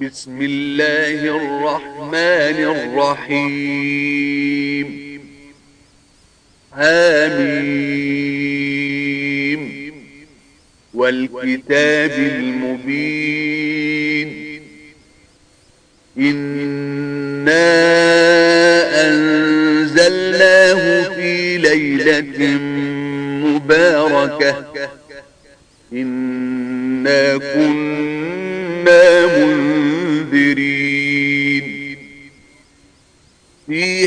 بسم الله الرحمن الرحيم. آمين والكتاب المبين. إنا أنزلناه في ليلة مباركة. إنا كنا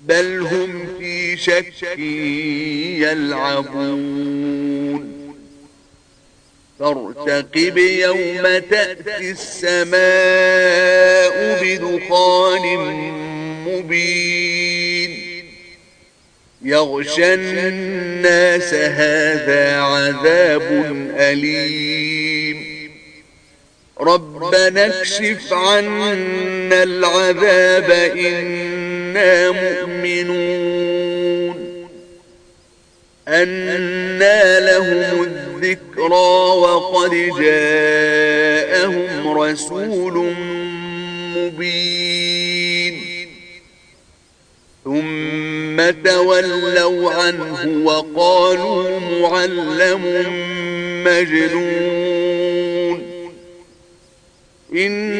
بل هم في شك يلعبون. فارتقب يوم تأتي السماء بدخان مبين. يغشى الناس هذا عذاب أليم. ربنا اكشف عنا العذاب إن مؤمنون. أنا لهم الذكرى وقد جاءهم رسول مبين. ثم تولوا عنه وقالوا معلم مجنون. إن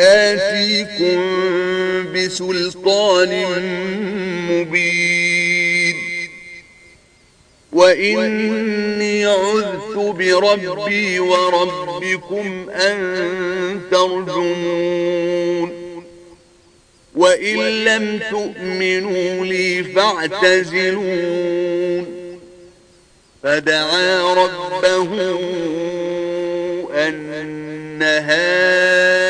آتيكم بسلطان مبين. وإني عذت بربي وربكم أن ترجمون. وإن لم تؤمنوا لي فاعتزلون. فدعا ربه أن هذا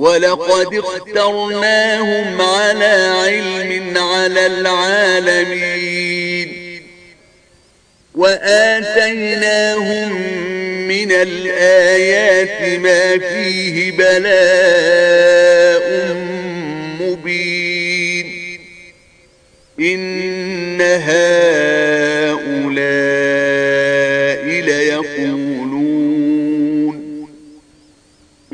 وَلَقَدْ اخْتَرْنَاهُمْ عَلَى عِلْمٍ عَلَى الْعَالَمِينَ. وَآتَيْنَاهُمْ مِنَ الْآيَاتِ مَا فِيهِ بَلَاءٌ مُبِينٌ. إِنَّ هَذَا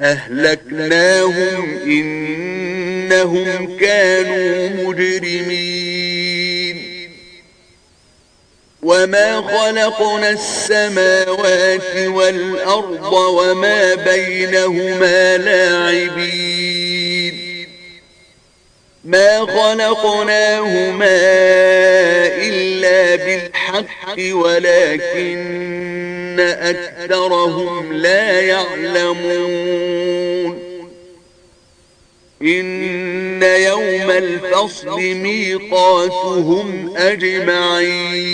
أهلكناهم إنهم كانوا مجرمين. وما خلقنا السماوات والأرض وما بينهما لاعبين. ما خلقناهما إلا بالحق ولكن ان اكثرهم لا يعلمون ان يوم الفصل ميقاتهم اجمعين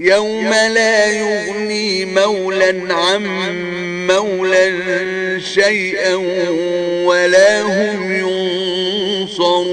يوم لا يغني مولا عن مولا شيئا ولا هم ينصرون